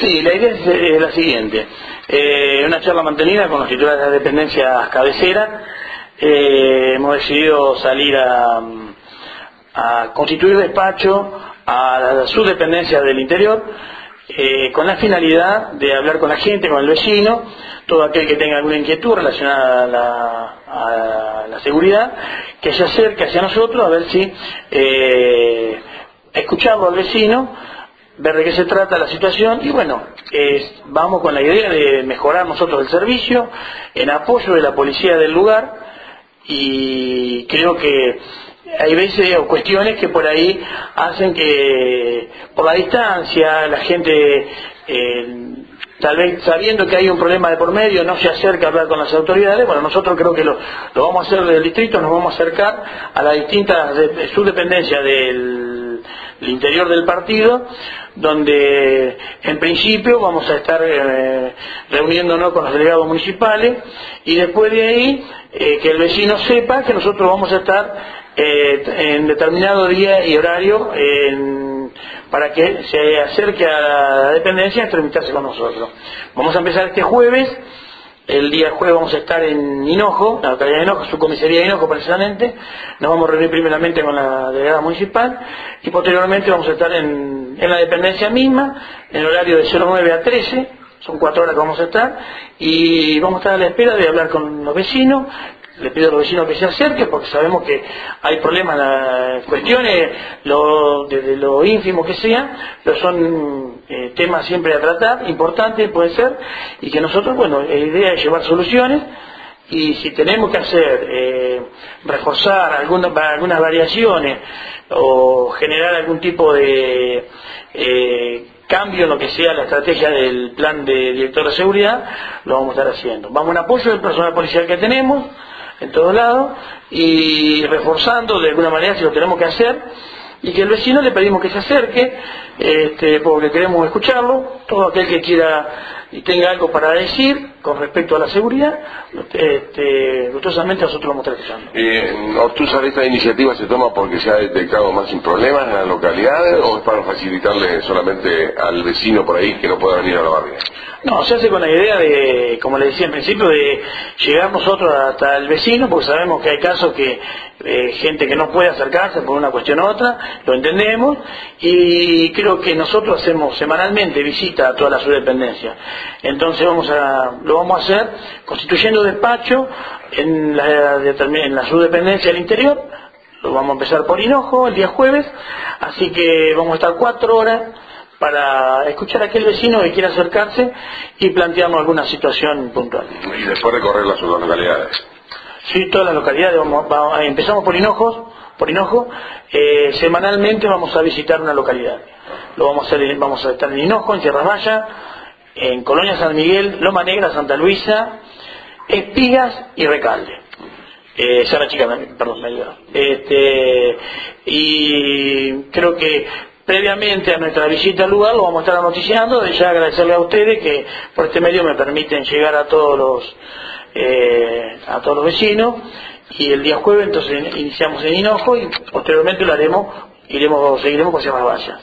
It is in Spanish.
Sí, la idea es, la siguiente. Eh, una charla mantenida con los titulares de las dependencias cabeceras. Eh, hemos decidido salir a, constituir despacho a las subdependencias del interior eh, con la finalidad de hablar con la gente, con el vecino, todo aquel que tenga alguna inquietud relacionada a la, seguridad, que se acerque hacia nosotros a ver si eh, escucharlo al vecino ver de qué se trata la situación y bueno, vamos con la idea de mejorar nosotros el servicio en apoyo de la policía del lugar y creo que hay veces o cuestiones que por ahí hacen que por la distancia la gente eh, tal vez sabiendo que hay un problema de por medio no se acerca a hablar con las autoridades, bueno, nosotros creo que lo, vamos a hacer del distrito, nos vamos a acercar a las distintas subdependencias del interior del partido, donde en principio vamos a estar eh, reuniéndonos con los delegados municipales y después de ahí eh, que el vecino sepa que nosotros vamos a estar eh, en determinado día y horario para que se acerque a la dependencia y tramitarse con nosotros. Vamos a empezar este jueves el día jueves vamos a estar en Hinojo, la localidad de Hinojo, su comisaría de Hinojo precisamente. Nos vamos a reunir primeramente con la delegada municipal y posteriormente vamos a estar en, la dependencia misma, en el horario de 09 a 13, son cuatro horas que vamos a estar, y vamos a estar a la espera de hablar con los vecinos, le pido a los vecinos que se acerquen porque sabemos que hay problemas, las cuestiones, desde lo ínfimo que sea, pero son eh, temas siempre a tratar, importantes puede ser, y que nosotros, bueno, la idea es llevar soluciones y si tenemos que hacer, eh, reforzar algunas, algunas variaciones o generar algún tipo de eh, cambio en lo que sea la estrategia del plan de director de seguridad, lo vamos a estar haciendo. Vamos en apoyo del personal policial que tenemos, en todos lados y reforzando de alguna manera si lo tenemos que hacer y que el vecino le pedimos que se acerque este, porque queremos escucharlo todo aquel que quiera y tenga algo para decir con respecto a la seguridad, este, gustosamente nosotros lo estamos tratando. Eh, Ortuzar, ¿esta iniciativa se toma porque se ha detectado más sin problemas en la localidad o es para facilitarle solamente al vecino por ahí que no pueda venir a la barria? No, se hace con la idea de, como le decía en principio, de llegar nosotros hasta el vecino, porque sabemos que hay casos que eh, gente que no puede acercarse por una cuestión u otra, lo entendemos, y creo que nosotros hacemos semanalmente visita a toda la subdependencia. Entonces vamos a, lo vamos a hacer constituyendo despacho en la, en la subdependencia del interior, lo vamos a empezar por Hinojo el día jueves, así que vamos a estar cuatro horas para escuchar a aquel vecino que quiera acercarse y plantearnos alguna situación puntual. Y después recorrer las otras localidades. Sí, todas las localidades. empezamos por Hinojos, por Hinojo. Eh, semanalmente vamos a visitar una localidad. Lo vamos a hacer, vamos a estar en Hinojo, en Tierra Maya, en Colonia San Miguel, Loma Negra, Santa Luisa, Espigas y Recalde. Eh, Chica, perdón, me Este, y creo que previamente a nuestra visita al lugar lo vamos a estar noticiando, de ya agradecerle a ustedes que por este medio me permiten llegar a todos los eh, a todos los vecinos y el día jueves entonces iniciamos en Hinojo y posteriormente lo haremos, iremos, seguiremos con Sierra Valla.